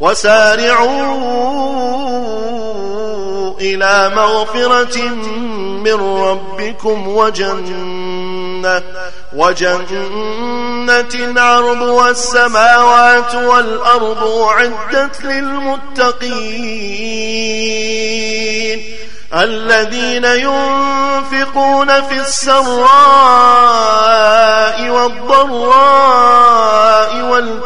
وسارعوا إلى مغفرة من ربكم وجنة وجنة عرضها السماوات والأرض أعدت للمتقين الذين ينفقون في السراء والضراء